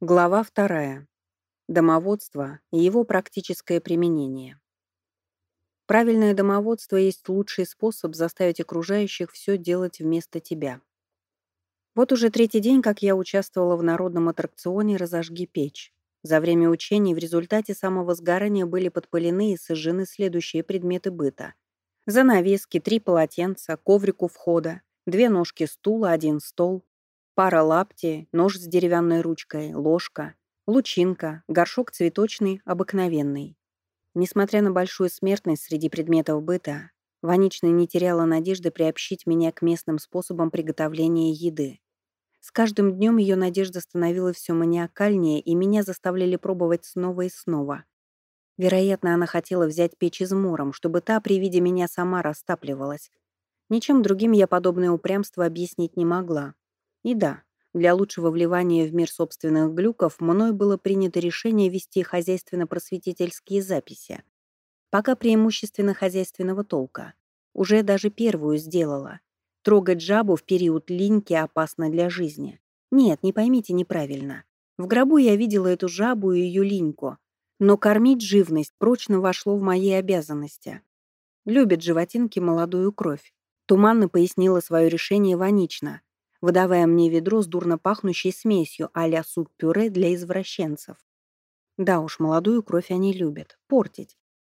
Глава вторая. Домоводство и его практическое применение. Правильное домоводство есть лучший способ заставить окружающих все делать вместо тебя. Вот уже третий день, как я участвовала в народном аттракционе «Разожги печь». За время учений в результате самого сгорания были подпылены и сожжены следующие предметы быта. Занавески, три полотенца, коврик у входа, две ножки стула, один стол, Пара лапти, нож с деревянной ручкой, ложка, лучинка, горшок цветочный, обыкновенный. Несмотря на большую смертность среди предметов быта, Ванична не теряла надежды приобщить меня к местным способам приготовления еды. С каждым днем ее надежда становилась все маниакальнее, и меня заставляли пробовать снова и снова. Вероятно, она хотела взять печь измором, чтобы та при виде меня сама растапливалась. Ничем другим я подобное упрямство объяснить не могла. И да, для лучшего вливания в мир собственных глюков мной было принято решение вести хозяйственно-просветительские записи. Пока преимущественно хозяйственного толка. Уже даже первую сделала. Трогать жабу в период линьки опасно для жизни. Нет, не поймите неправильно. В гробу я видела эту жабу и ее линьку. Но кормить живность прочно вошло в мои обязанности. Любят животинки молодую кровь. Туманно пояснила свое решение Ванично, выдавая мне ведро с дурно пахнущей смесью а-ля суп-пюре для извращенцев. Да уж, молодую кровь они любят. Портить.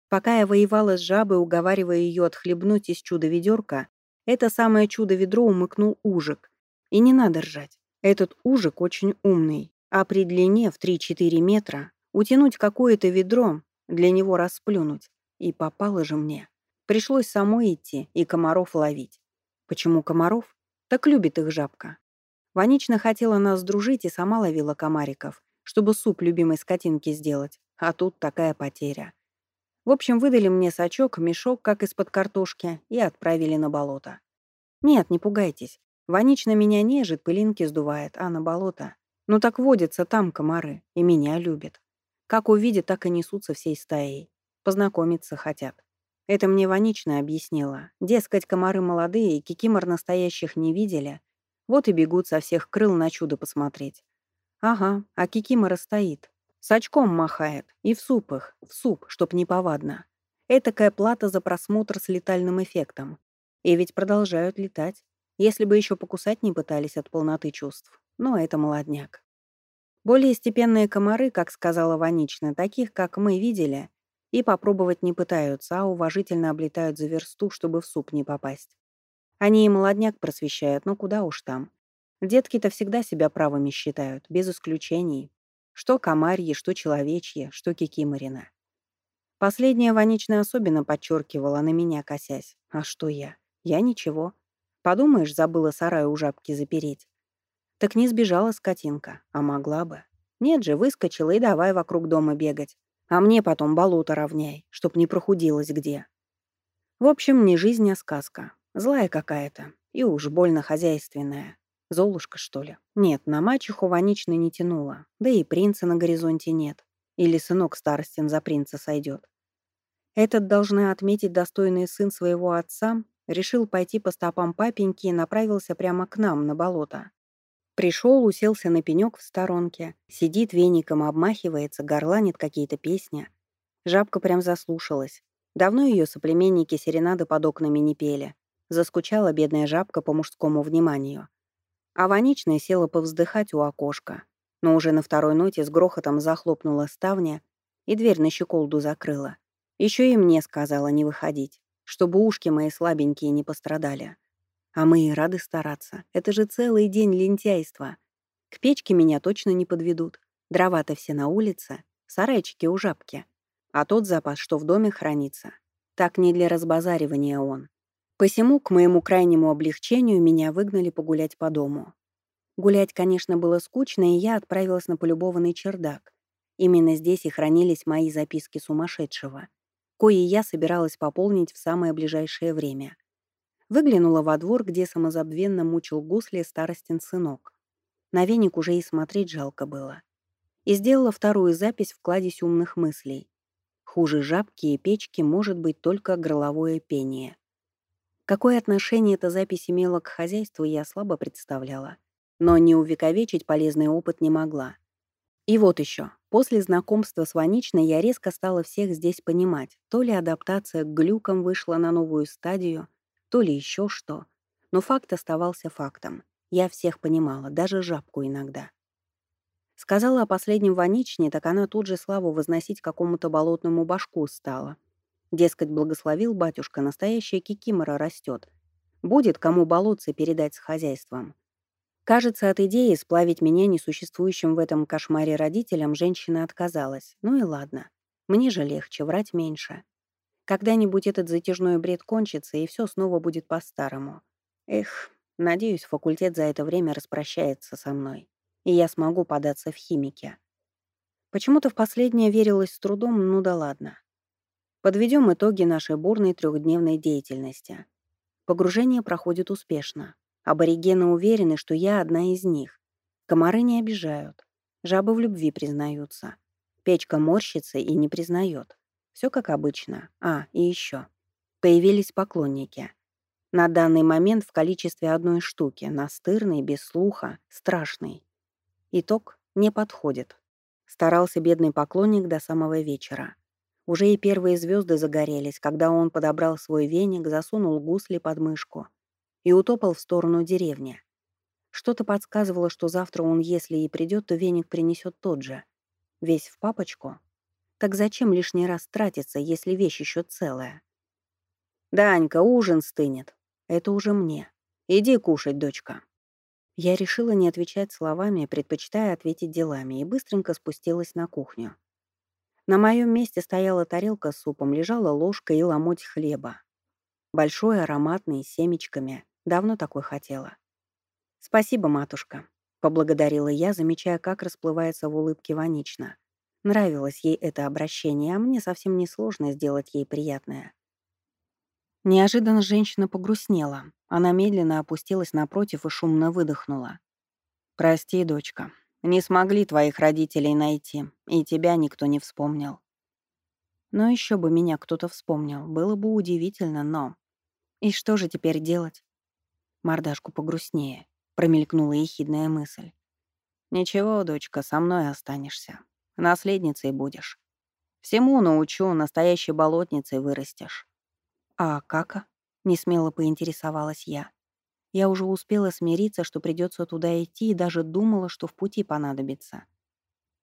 Пока я воевала с жабой, уговаривая ее отхлебнуть из чуда-ведерка, это самое чудо-ведро умыкнул ужик. И не надо ржать. Этот ужик очень умный, а при длине в 3-4 метра утянуть какое-то ведро, для него расплюнуть. И попало же мне. Пришлось самой идти и комаров ловить. Почему комаров? Так любит их жабка. Ванично хотела нас дружить и сама ловила комариков, чтобы суп любимой скотинки сделать. А тут такая потеря. В общем, выдали мне сачок, мешок, как из-под картошки, и отправили на болото. Нет, не пугайтесь. Ванично меня нежит, пылинки сдувает, а на болото. Ну так водятся там комары, и меня любят. Как увидят, так и несутся всей стаей. Познакомиться хотят. Это мне Ванична объяснила. Дескать, комары молодые, кикимор настоящих не видели. Вот и бегут со всех крыл на чудо посмотреть. Ага, а кикимора стоит. С очком махает. И в суп их. В суп, чтоб не повадно. Этакая плата за просмотр с летальным эффектом. И ведь продолжают летать. Если бы еще покусать не пытались от полноты чувств. Но это молодняк. Более степенные комары, как сказала Ванична, таких, как мы видели, и попробовать не пытаются, а уважительно облетают за версту, чтобы в суп не попасть. Они и молодняк просвещают, но куда уж там. Детки-то всегда себя правыми считают, без исключений. Что комарьи, что человечье, что кикиморина. Последняя Ванична особенно подчеркивала, на меня косясь. А что я? Я ничего. Подумаешь, забыла сарай у жабки запереть. Так не сбежала скотинка, а могла бы. Нет же, выскочила и давай вокруг дома бегать. А мне потом болото равняй, чтоб не прохудилось где. В общем, не жизнь, а сказка. Злая какая-то. И уж больно хозяйственная. Золушка, что ли? Нет, на мачеху Ванично не тянула. Да и принца на горизонте нет. Или сынок старостин за принца сойдет. Этот, должна отметить, достойный сын своего отца, решил пойти по стопам папеньки и направился прямо к нам, на болото. Пришел, уселся на пенек в сторонке, сидит веником, обмахивается, горланит какие-то песни. Жабка прям заслушалась. Давно ее соплеменники серенады под окнами не пели. Заскучала бедная жабка по мужскому вниманию. А Ваничная села повздыхать у окошка. Но уже на второй ноте с грохотом захлопнула ставня и дверь на щеколду закрыла. Еще и мне сказала не выходить, чтобы ушки мои слабенькие не пострадали. А мы и рады стараться. Это же целый день лентяйства. К печке меня точно не подведут. Дрова-то все на улице, сарайчики у жабки. А тот запас, что в доме хранится, так не для разбазаривания он. Посему, к моему крайнему облегчению, меня выгнали погулять по дому. Гулять, конечно, было скучно, и я отправилась на полюбованный чердак. Именно здесь и хранились мои записки сумасшедшего, кои я собиралась пополнить в самое ближайшее время — Выглянула во двор, где самозабвенно мучил гусли старостин сынок. На веник уже и смотреть жалко было. И сделала вторую запись в кладезь умных мыслей. Хуже жабки и печки может быть только горловое пение. Какое отношение эта запись имела к хозяйству, я слабо представляла. Но не увековечить полезный опыт не могла. И вот еще. После знакомства с Ваничной я резко стала всех здесь понимать. То ли адаптация к глюкам вышла на новую стадию, то ли еще что. Но факт оставался фактом. Я всех понимала, даже жабку иногда. Сказала о последнем Ваничне, так она тут же славу возносить какому-то болотному башку стала. Дескать, благословил батюшка, настоящая кикимора растет. Будет кому болотце передать с хозяйством. Кажется, от идеи сплавить меня несуществующим в этом кошмаре родителям женщина отказалась. Ну и ладно. Мне же легче, врать меньше. Когда-нибудь этот затяжной бред кончится, и все снова будет по-старому. Эх, надеюсь, факультет за это время распрощается со мной, и я смогу податься в химики. Почему-то в последнее верилось с трудом, ну да ладно. Подведем итоги нашей бурной трехдневной деятельности. Погружение проходит успешно. Аборигены уверены, что я одна из них. Комары не обижают. Жабы в любви признаются. Печка морщится и не признает. Все как обычно. А, и еще. Появились поклонники. На данный момент в количестве одной штуки, настырный, без слуха, страшный. Итог не подходит. Старался бедный поклонник до самого вечера. Уже и первые звезды загорелись, когда он подобрал свой веник, засунул гусли под мышку и утопал в сторону деревни. Что-то подсказывало, что завтра он, если и придет, то веник принесет тот же. Весь в папочку. Так зачем лишний раз тратиться, если вещь еще целая? «Данька, ужин стынет. Это уже мне. Иди кушать, дочка». Я решила не отвечать словами, предпочитая ответить делами, и быстренько спустилась на кухню. На моем месте стояла тарелка с супом, лежала ложка и ломоть хлеба. Большой, ароматный, с семечками. Давно такой хотела. «Спасибо, матушка», — поблагодарила я, замечая, как расплывается в улыбке Ванична. Нравилось ей это обращение, а мне совсем не сложно сделать ей приятное. Неожиданно женщина погрустнела. Она медленно опустилась напротив и шумно выдохнула. «Прости, дочка, не смогли твоих родителей найти, и тебя никто не вспомнил». Но еще бы меня кто-то вспомнил, было бы удивительно, но... И что же теперь делать? Мордашку погрустнее, промелькнула ехидная мысль. «Ничего, дочка, со мной останешься. Наследницей будешь. Всему научу, настоящей болотницей вырастешь». «А кака?» — несмело поинтересовалась я. Я уже успела смириться, что придется туда идти, и даже думала, что в пути понадобится.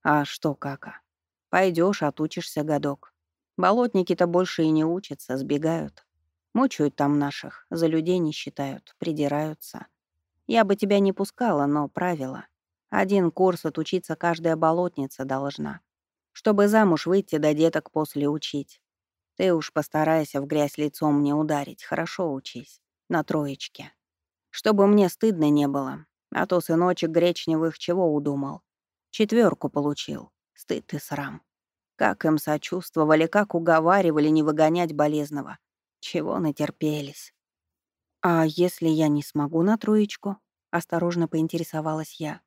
«А что, кака? Пойдешь, отучишься годок. Болотники-то больше и не учатся, сбегают. Мучают там наших, за людей не считают, придираются. Я бы тебя не пускала, но правило. Один курс отучиться каждая болотница должна. Чтобы замуж выйти, да деток после учить. Ты уж постарайся в грязь лицом не ударить, хорошо учись. На троечке. Чтобы мне стыдно не было. А то сыночек гречневых чего удумал? Четверку получил. Стыд и срам. Как им сочувствовали, как уговаривали не выгонять болезного. Чего натерпелись. «А если я не смогу на троечку?» — осторожно поинтересовалась я.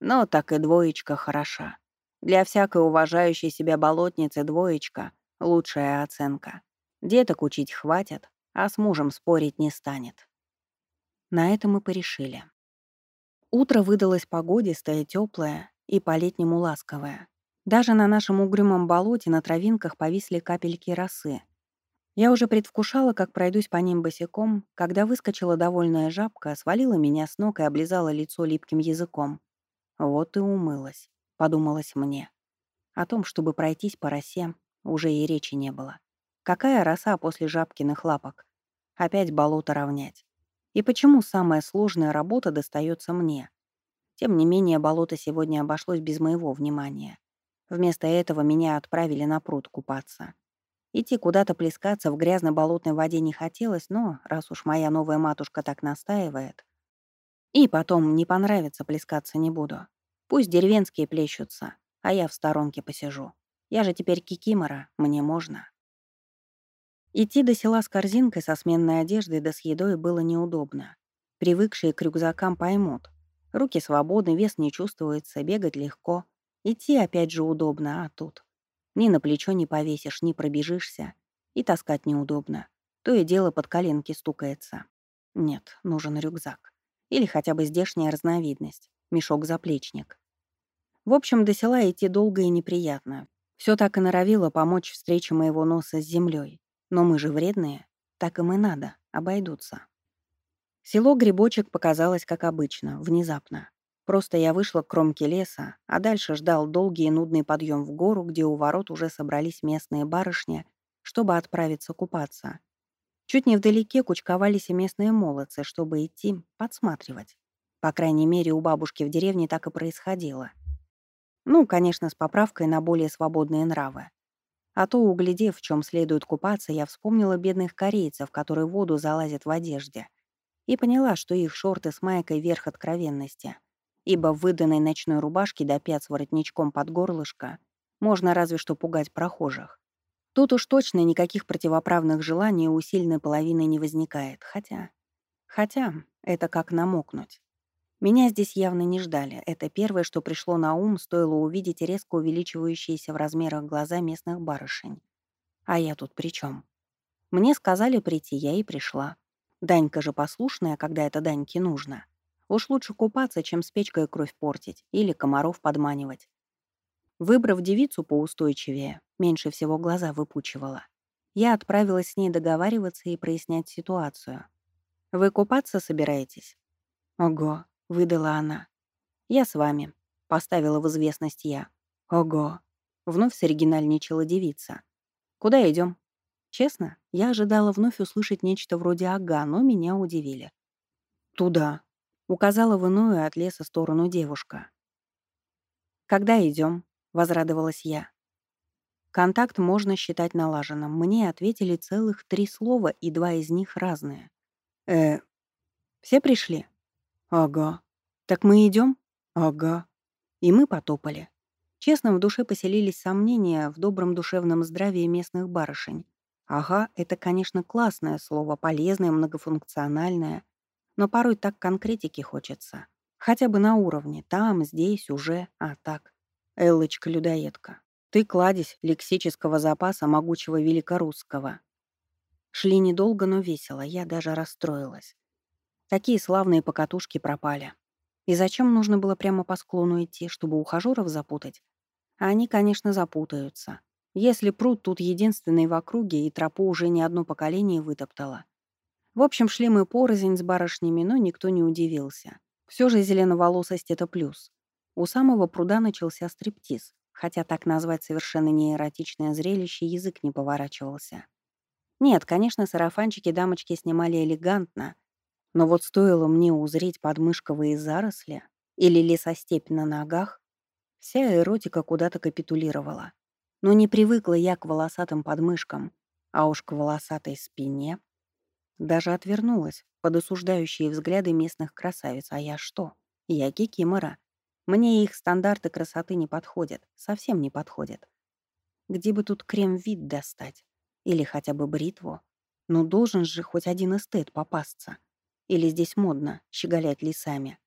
«Ну, так и двоечка хороша. Для всякой уважающей себя болотницы двоечка — лучшая оценка. Деток учить хватит, а с мужем спорить не станет». На этом мы порешили. Утро выдалось погодистое, теплое и по-летнему ласковое. Даже на нашем угрюмом болоте на травинках повисли капельки росы. Я уже предвкушала, как пройдусь по ним босиком, когда выскочила довольная жабка, свалила меня с ног и облизала лицо липким языком. «Вот и умылась», — подумалось мне. О том, чтобы пройтись по росе, уже и речи не было. Какая роса после жабкиных лапок? Опять болото равнять. И почему самая сложная работа достается мне? Тем не менее, болото сегодня обошлось без моего внимания. Вместо этого меня отправили на пруд купаться. Идти куда-то плескаться в грязно-болотной воде не хотелось, но раз уж моя новая матушка так настаивает... И потом не понравится плескаться не буду. Пусть деревенские плещутся, а я в сторонке посижу. Я же теперь кикимора, мне можно. Идти до села с корзинкой со сменной одеждой да с едой было неудобно. Привыкшие к рюкзакам поймут. Руки свободны, вес не чувствуется, бегать легко — Идти опять же удобно, а тут. Ни на плечо не повесишь, ни пробежишься. И таскать неудобно. То и дело под коленки стукается. Нет, нужен рюкзак. Или хотя бы здешняя разновидность. Мешок-заплечник. В общем, до села идти долго и неприятно. Все так и норовило помочь встрече моего носа с землей. Но мы же вредные. Так им и надо. Обойдутся. Село Грибочек показалось, как обычно, внезапно. Просто я вышла к кромке леса, а дальше ждал долгий и нудный подъем в гору, где у ворот уже собрались местные барышни, чтобы отправиться купаться. Чуть невдалеке кучковались и местные молодцы, чтобы идти подсматривать. По крайней мере, у бабушки в деревне так и происходило. Ну, конечно, с поправкой на более свободные нравы. А то, углядев, в чем следует купаться, я вспомнила бедных корейцев, которые в воду залазят в одежде, и поняла, что их шорты с майкой — верх откровенности, ибо в выданной ночной рубашке до пят с воротничком под горлышко можно разве что пугать прохожих. Тут уж точно никаких противоправных желаний у сильной половины не возникает, хотя... Хотя это как намокнуть. Меня здесь явно не ждали. Это первое, что пришло на ум, стоило увидеть резко увеличивающиеся в размерах глаза местных барышень. А я тут при чем? Мне сказали прийти, я и пришла. Данька же послушная, когда это Даньке нужно. Уж лучше купаться, чем с печкой кровь портить или комаров подманивать. Выбрав девицу поустойчивее, меньше всего глаза выпучивала, я отправилась с ней договариваться и прояснять ситуацию. «Вы купаться собираетесь?» «Ого, — выдала она. «Я с вами», — поставила в известность я. «Ого!» — вновь соригинальничала девица. «Куда идем? Честно, я ожидала вновь услышать нечто вроде «ага», но меня удивили. «Туда», — указала в иную от леса сторону девушка. «Когда идем? Возрадовалась я. Контакт можно считать налаженным. Мне ответили целых три слова, и два из них разные. «Э, все пришли?» «Ага». «Так мы идем?» «Ага». И мы потопали. Честно, в душе поселились сомнения в добром душевном здравии местных барышень. «Ага» — это, конечно, классное слово, полезное, многофункциональное, но порой так конкретики хочется. Хотя бы на уровне, там, здесь, уже, а так. Эллочка-людоедка, ты кладезь лексического запаса могучего великорусского. Шли недолго, но весело, я даже расстроилась. Такие славные покатушки пропали. И зачем нужно было прямо по склону идти, чтобы ухажеров запутать? они, конечно, запутаются. Если пруд тут единственный в округе, и тропу уже не одно поколение вытоптало. В общем, шли мы порознь с барышнями, но никто не удивился. Все же зеленоволосость — это плюс. У самого пруда начался стриптиз, хотя так назвать совершенно неэротичное зрелище язык не поворачивался. Нет, конечно, сарафанчики дамочки снимали элегантно, но вот стоило мне узреть подмышковые заросли или лесостепь на ногах, вся эротика куда-то капитулировала. Но не привыкла я к волосатым подмышкам, а уж к волосатой спине. Даже отвернулась под осуждающие взгляды местных красавиц. А я что? Я кикимора. Мне их стандарты красоты не подходят, совсем не подходят. Где бы тут крем-вид достать? Или хотя бы бритву? Ну, должен же хоть один эстет попасться. Или здесь модно щеголять лесами?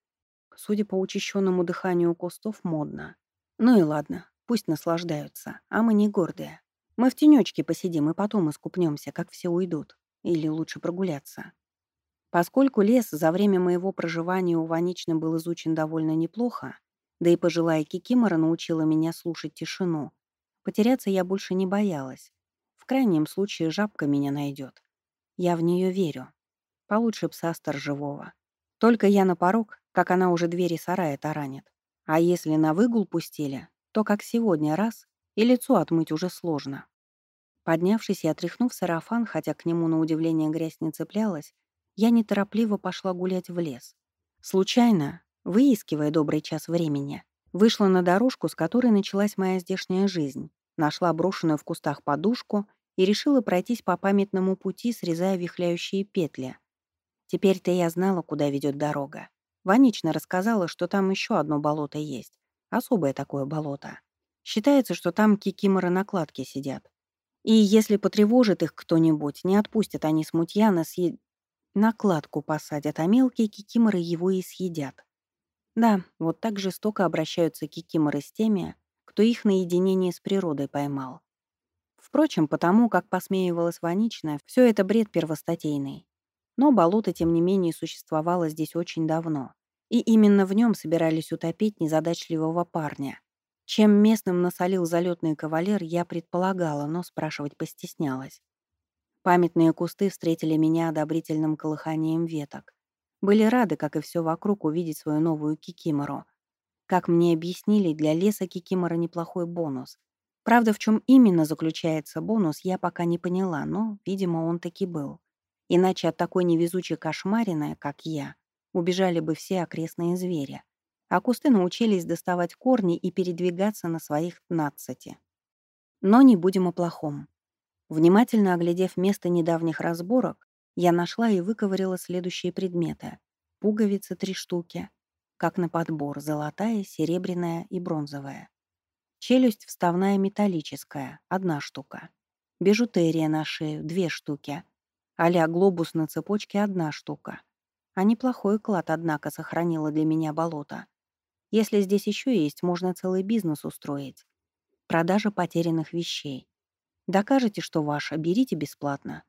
Судя по учащенному дыханию кустов, модно. Ну и ладно, пусть наслаждаются, а мы не гордые. Мы в тенечке посидим и потом искупнемся, как все уйдут. Или лучше прогуляться. Поскольку лес за время моего проживания у Ваничны был изучен довольно неплохо, да и пожилая Кикимора научила меня слушать тишину, потеряться я больше не боялась. В крайнем случае жабка меня найдет. Я в нее верю. Получше пса сторожевого. Только я на порог, как она уже двери сарая таранит. А если на выгул пустили, то как сегодня раз, и лицо отмыть уже сложно. Поднявшись и отряхнув сарафан, хотя к нему на удивление грязь не цеплялась, я неторопливо пошла гулять в лес. Случайно, выискивая добрый час времени, вышла на дорожку, с которой началась моя здешняя жизнь, нашла брошенную в кустах подушку и решила пройтись по памятному пути, срезая вихляющие петли, Теперь-то я знала, куда ведет дорога. Ванична рассказала, что там еще одно болото есть. Особое такое болото. Считается, что там кикиморы-накладки сидят. И если потревожит их кто-нибудь, не отпустят они смутьяна, съед... накладку посадят, а мелкие кикиморы его и съедят. Да, вот так жестоко обращаются кикиморы с теми, кто их на единение с природой поймал. Впрочем, потому как посмеивалась Ванична, все это бред первостатейный. Но болото, тем не менее, существовало здесь очень давно. И именно в нем собирались утопить незадачливого парня, Чем местным насолил залетный кавалер, я предполагала, но спрашивать постеснялась. Памятные кусты встретили меня одобрительным колыханием веток. Были рады, как и все вокруг, увидеть свою новую кикимору. Как мне объяснили, для леса кикимора неплохой бонус. Правда, в чем именно заключается бонус, я пока не поняла, но, видимо, он таки был. Иначе от такой невезучей кошмарины, как я, убежали бы все окрестные звери. А кусты научились доставать корни и передвигаться на своих нацати. Но не будем о плохом. Внимательно оглядев место недавних разборок, я нашла и выковырила следующие предметы. Пуговицы три штуки, как на подбор, золотая, серебряная и бронзовая. Челюсть вставная металлическая, одна штука. Бижутерия на шею, две штуки. а глобус на цепочке, одна штука. А неплохой клад, однако, сохранила для меня болото. Если здесь еще есть, можно целый бизнес устроить. Продажа потерянных вещей. Докажете, что ваше, берите бесплатно.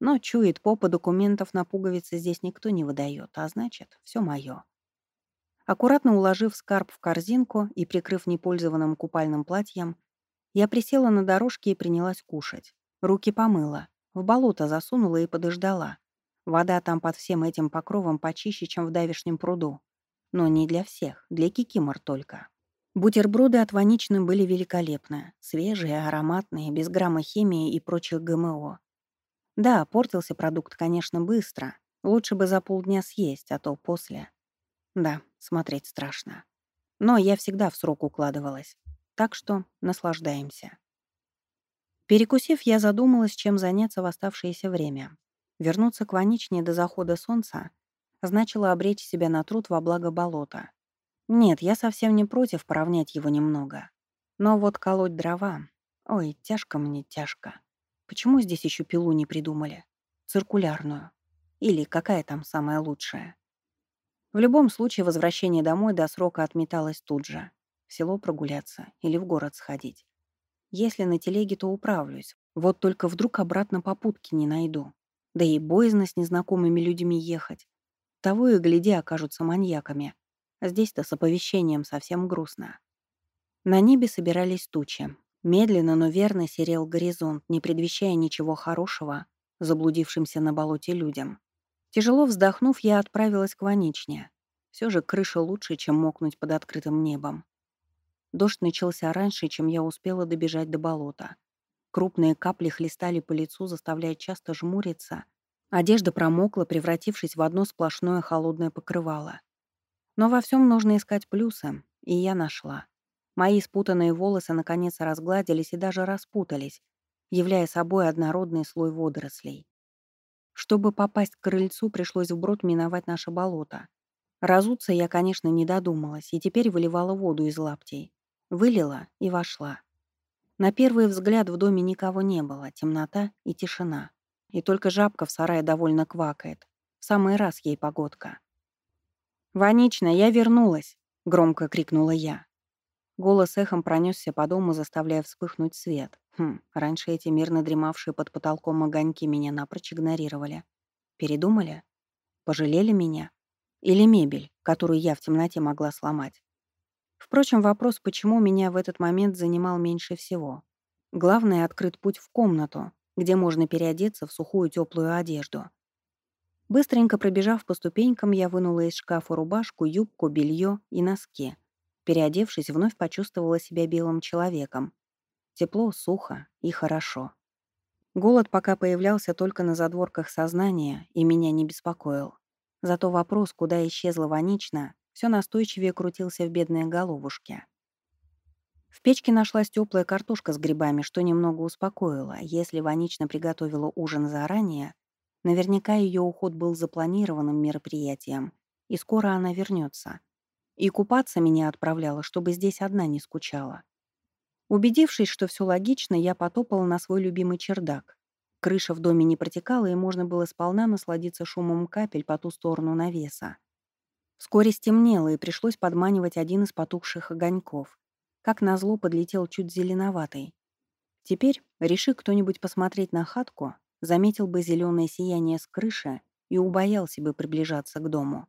Но чует попа документов на пуговицы здесь никто не выдает, а значит, все мое. Аккуратно уложив скарб в корзинку и прикрыв непользованным купальным платьем, я присела на дорожке и принялась кушать. Руки помыла, в болото засунула и подождала. Вода там под всем этим покровом почище, чем в давешнем пруду. Но не для всех, для кикимор только. Бутерброды от Ваничны были великолепны. Свежие, ароматные, без грамма химии и прочих ГМО. Да, портился продукт, конечно, быстро. Лучше бы за полдня съесть, а то после. Да, смотреть страшно. Но я всегда в срок укладывалась. Так что наслаждаемся. Перекусив, я задумалась, чем заняться в оставшееся время. Вернуться к Ваничне до захода солнца значило обречь себя на труд во благо болота. Нет, я совсем не против поравнять его немного. Но вот колоть дрова... Ой, тяжко мне, тяжко. Почему здесь еще пилу не придумали? Циркулярную. Или какая там самая лучшая? В любом случае, возвращение домой до срока отметалось тут же. В село прогуляться или в город сходить. Если на телеге, то управлюсь. Вот только вдруг обратно попутки не найду. Да и боязно с незнакомыми людьми ехать. Того и гляди окажутся маньяками. Здесь-то с оповещением совсем грустно. На небе собирались тучи. Медленно, но верно серел горизонт, не предвещая ничего хорошего заблудившимся на болоте людям. Тяжело вздохнув, я отправилась к Ваничне. Все же крыша лучше, чем мокнуть под открытым небом. Дождь начался раньше, чем я успела добежать до болота. Крупные капли хлестали по лицу, заставляя часто жмуриться. Одежда промокла, превратившись в одно сплошное холодное покрывало. Но во всем нужно искать плюсы, и я нашла. Мои спутанные волосы наконец разгладились и даже распутались, являя собой однородный слой водорослей. Чтобы попасть к крыльцу, пришлось вброд миновать наше болото. Разуться я, конечно, не додумалась, и теперь выливала воду из лаптей. Вылила и вошла. На первый взгляд в доме никого не было, темнота и тишина. И только жабка в сарае довольно квакает. В самый раз ей погодка. «Ванично, я вернулась!» — громко крикнула я. Голос эхом пронесся по дому, заставляя вспыхнуть свет. Хм, раньше эти мирно дремавшие под потолком огоньки меня напрочь игнорировали. Передумали? Пожалели меня? Или мебель, которую я в темноте могла сломать? Впрочем, вопрос, почему меня в этот момент занимал меньше всего. Главное — открыть путь в комнату, где можно переодеться в сухую теплую одежду. Быстренько пробежав по ступенькам, я вынула из шкафа рубашку, юбку, белье и носки. Переодевшись, вновь почувствовала себя белым человеком. Тепло, сухо и хорошо. Голод пока появлялся только на задворках сознания и меня не беспокоил. Зато вопрос, куда исчезла Ванична, все настойчивее крутился в бедной головушке. В печке нашлась теплая картошка с грибами, что немного успокоило. Если Ванична приготовила ужин заранее, Наверняка ее уход был запланированным мероприятием, и скоро она вернется. И купаться меня отправляла, чтобы здесь одна не скучала. Убедившись, что все логично, я потопала на свой любимый чердак. Крыша в доме не протекала, и можно было сполна насладиться шумом капель по ту сторону навеса. Вскоре стемнело, и пришлось подманивать один из потухших огоньков. Как назло подлетел чуть зеленоватый. Теперь, реши кто-нибудь посмотреть на хатку, заметил бы зеленое сияние с крыши и убоялся бы приближаться к дому.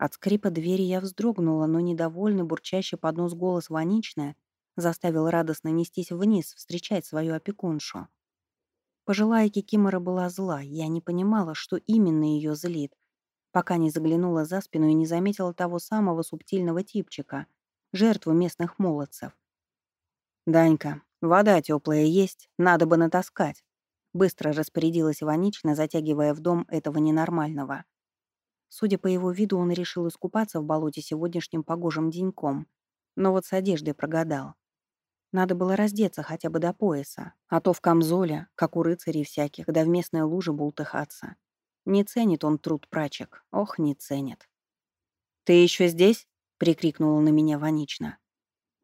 От скрипа двери я вздрогнула, но недовольный, бурчащий под нос голос Ваничная заставил радостно нестись вниз, встречать свою опекуншу. Пожилая Кикимора была зла, я не понимала, что именно ее злит, пока не заглянула за спину и не заметила того самого субтильного типчика, жертву местных молодцев. «Данька, вода теплая есть, надо бы натаскать», быстро распорядилась Ванична, затягивая в дом этого ненормального. Судя по его виду, он решил искупаться в болоте сегодняшним погожим деньком. Но вот с одеждой прогадал. Надо было раздеться хотя бы до пояса, а то в камзоле, как у рыцарей всяких, да в местной луже бултыхаться. Не ценит он труд прачек, ох, не ценит. «Ты еще здесь?» — прикрикнула на меня Ванична.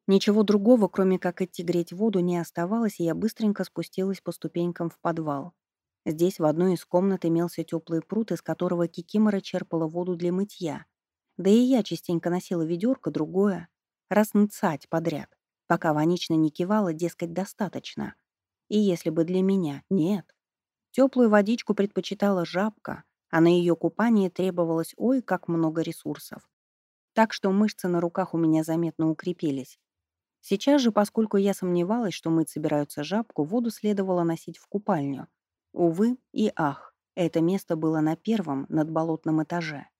Ничего другого, кроме как идти греть воду, не оставалось, и я быстренько спустилась по ступенькам в подвал. Здесь в одной из комнат имелся теплый пруд, из которого Кикимора черпала воду для мытья. Да и я частенько носила ведерко, другое, раз нцать подряд, пока Ванична не кивала, дескать, достаточно. И если бы для меня — нет. Теплую водичку предпочитала жабка, а на ее купание требовалось ой, как много ресурсов. Так что мышцы на руках у меня заметно укрепились. Сейчас же, поскольку я сомневалась, что мыть собираются жабку, воду следовало носить в купальню — Увы и ах, это место было на первом, над болотным этаже.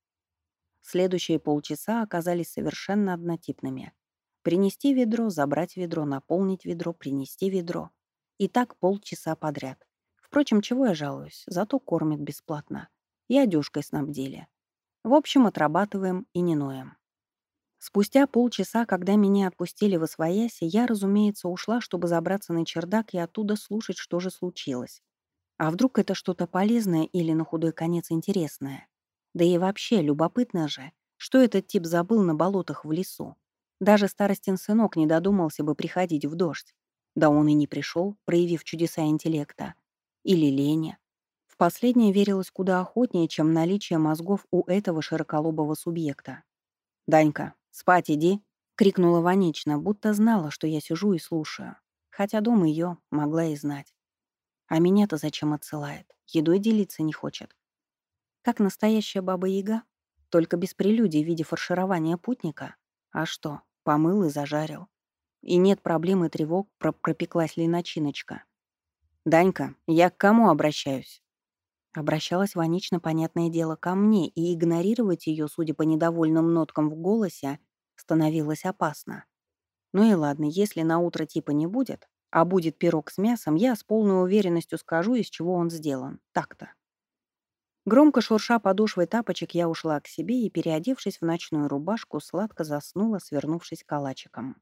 Следующие полчаса оказались совершенно однотипными. Принести ведро, забрать ведро, наполнить ведро, принести ведро. И так полчаса подряд. Впрочем, чего я жалуюсь, зато кормят бесплатно. И одежкой снабдили. В общем, отрабатываем и не ноем. Спустя полчаса, когда меня отпустили в освояси, я, разумеется, ушла, чтобы забраться на чердак и оттуда слушать, что же случилось. А вдруг это что-то полезное или на худой конец интересное? Да и вообще, любопытно же, что этот тип забыл на болотах в лесу. Даже старостин сынок не додумался бы приходить в дождь. Да он и не пришел, проявив чудеса интеллекта. Или Леня. В последнее верилось куда охотнее, чем наличие мозгов у этого широколобого субъекта. «Данька, спать иди!» — крикнула Ванечна, будто знала, что я сижу и слушаю. Хотя дом ее могла и знать. А меня-то зачем отсылает? Едой делиться не хочет. Как настоящая баба-яга? Только без прелюдий в виде фарширования путника? А что, помыл и зажарил. И нет проблем и тревог, про пропеклась ли начиночка. «Данька, я к кому обращаюсь?» Обращалась Ванична, понятное дело, ко мне, и игнорировать ее, судя по недовольным ноткам в голосе, становилось опасно. Ну и ладно, если на утро типа не будет, а будет пирог с мясом, я с полной уверенностью скажу, из чего он сделан. Так-то. Громко шурша подошвой тапочек, я ушла к себе и, переодевшись в ночную рубашку, сладко заснула, свернувшись калачиком.